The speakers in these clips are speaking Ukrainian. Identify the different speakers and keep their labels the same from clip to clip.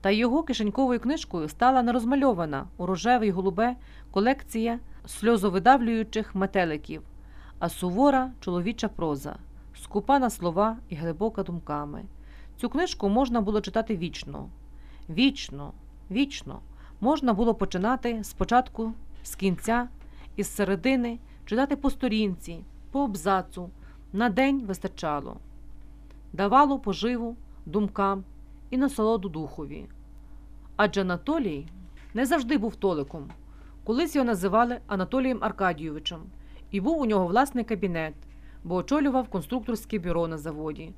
Speaker 1: Та його кишеньковою книжкою стала нерозмальована у рожеве й голубе колекція сльозовидавлюючих метеликів, а сувора чоловіча проза, скупа на слова і глибока думками. Цю книжку можна було читати вічно. Вічно, вічно. Можна було починати спочатку, з кінця, із середини, читати по сторінці, по абзацу. На день вистачало. Давало поживу думкам і насолоду духові. Адже Анатолій не завжди був толиком. Колись його називали Анатолієм Аркадійовичем, і був у нього власний кабінет, бо очолював конструкторське бюро на заводі.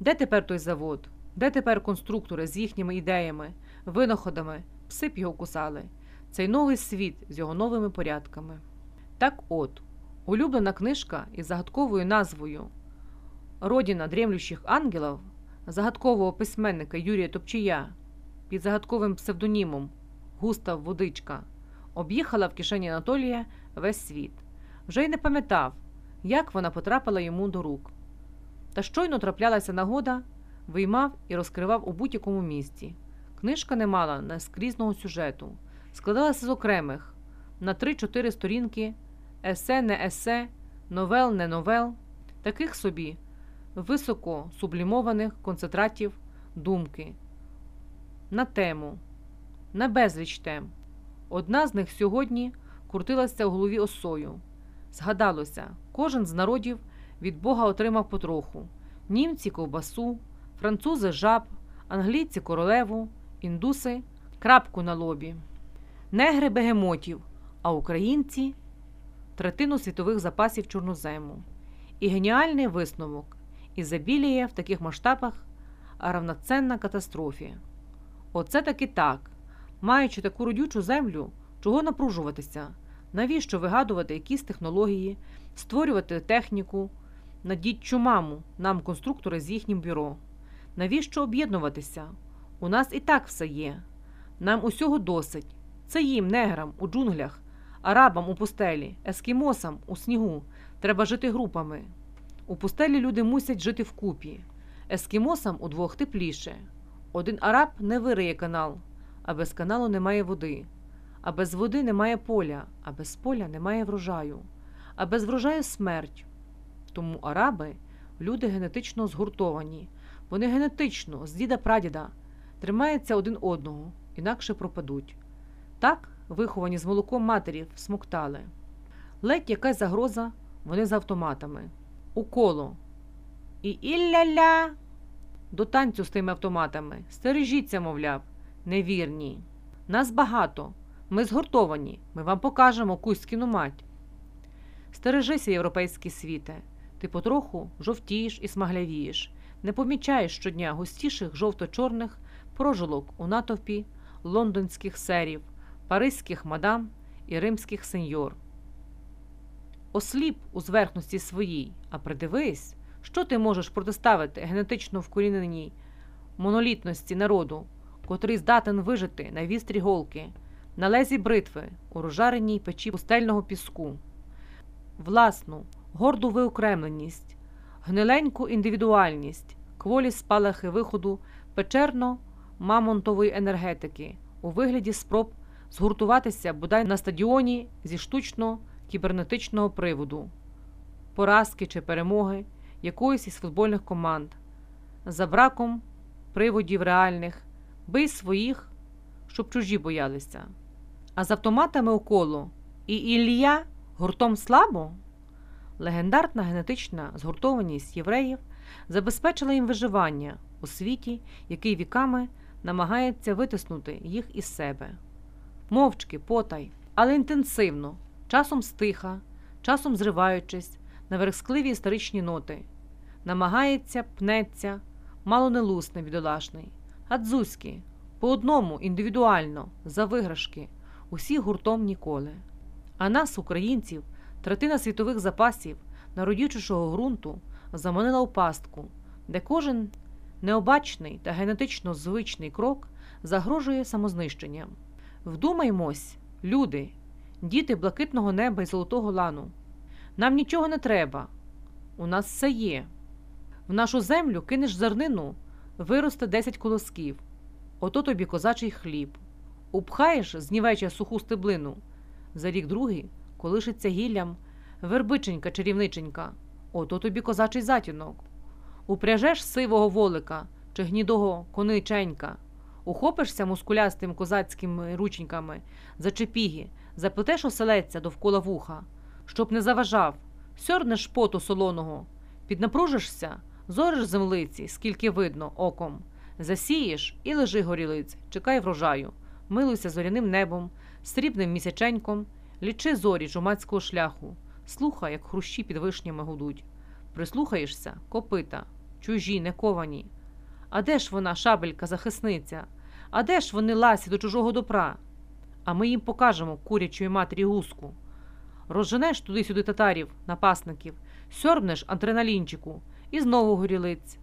Speaker 1: Де тепер той завод? Де тепер конструктори з їхніми ідеями, винаходами, пси б його кусали? Цей новий світ з його новими порядками. Так от, улюблена книжка із загадковою назвою Родіна дрімлющих ангелів загадкового письменника Юрія Топчія під загадковим псевдонімом Густав Водичка об'їхала в кишені Анатолія весь світ. Вже й не пам'ятав, як вона потрапила йому до рук. Та щойно траплялася нагода, виймав і розкривав у будь-якому місці. Книжка не мала наскрізного сюжету, складалася з окремих на 3-4 сторінки, есе не есе, новел не новел, таких собі високо сублімованих концентратів думки, на тему, на безліч тем. Одна з них сьогодні крутилася в голові осою. Згадалося, кожен з народів від Бога отримав потроху: німці ковбасу, французи жаб, англійці королеву, індуси крапку на лобі, негри бегемотів, а українці третину світових запасів чорнозему. І геніальний висновок ізобілія в таких масштабах равноценна катастрофі. Оце таки так. Маючи таку родючу землю, чого напружуватися, навіщо вигадувати якісь технології, створювати техніку, надіть чумаму нам, конструктори з їхнім бюро. Навіщо об'єднуватися? У нас і так все є. Нам усього досить. Це їм, неграм, у джунглях, арабам у пустелі, ескімосам у снігу. Треба жити групами. У пустелі люди мусять жити вкупі, ескімосам удвох тепліше. Один араб не вириє канал, а без каналу немає води, а без води немає поля, а без поля немає врожаю, а без врожаю смерть. Тому араби люди генетично згуртовані, вони генетично, з діда прадіда, тримаються один одного, інакше пропадуть. Так, виховані з молоком матерів, смоктали. Ледь якась загроза, вони з автоматами. У коло. І ілля-ля до танцю з тими автоматами. Стережіться, мовляв, невірні. Нас багато. Ми згуртовані. Ми вам покажемо Кузькіну мать. Стережися, європейський світе. Ти потроху жовтієш і смаглявієш. Не помічаєш щодня густіших жовто-чорних прожилок у натовпі лондонських серів, паризьких мадам і римських сеньор. Осліп у зверхності своїй, а придивись, що ти можеш протиставити генетично вкоріненій монолітності народу, котрий здатен вижити на вістрі голки, на лезі бритви у розжареній печі пустельного піску, власну, горду виокремленість, гниленьку індивідуальність, кволі спалахи виходу печерно-мамонтової енергетики у вигляді спроб згуртуватися бодай на стадіоні зі штучно кібернетичного приводу, поразки чи перемоги якоїсь із футбольних команд, за браком приводів реальних, бий своїх, щоб чужі боялися. А з автоматами около і Ілля гуртом слабо. Легендарна генетична згуртованість євреїв забезпечила їм виживання у світі, який віками намагається витиснути їх із себе. Мовчки, потай, але інтенсивно, часом стиха, часом зриваючись на верскливі історичні ноти, намагається, пнеться, мало не лусне бідолашний, Гадзузькі, по одному, індивідуально, за виграшки, усі гуртом ніколи. А нас, українців, третина світових запасів народючого ґрунту заманила у пастку, де кожен необачний та генетично звичний крок загрожує самознищенням. Вдумаймось, люди, діти блакитного неба і золотого лану. Нам нічого не треба. У нас все є. В нашу землю кинеш зернину, виросте 10 колосків. Ото тобі козачий хліб. Упхаєш знівеча суху стеблину. За рік другий колишиться гіллям, вербиченька чарівниченька. Ото тобі козачий затінок. Упряжеш сивого волика чи гнідого кониченька. Ухопишся мускулястим козацькими рученьками за чепіги, заплетеш оселедця довкола вуха, щоб не заважав, сьорнеш поту солоного, піднапружишся, зориш землиці, скільки видно, оком, засієш і лежи горілиць, чекай врожаю, милуйся зоряним небом, срібним місяченьком, лічи зорі жумацького шляху, слухай, як хрущі під вишнями гудуть. Прислухаєшся копита, чужі, не ковані. А де ж вона, шабелька, захисниця? А де ж вони ласі до чужого добра? А ми їм покажемо курячої матері гуску. Розженеш туди-сюди татарів, напасників, сьорбнеш адреналінчику і знову горілиць.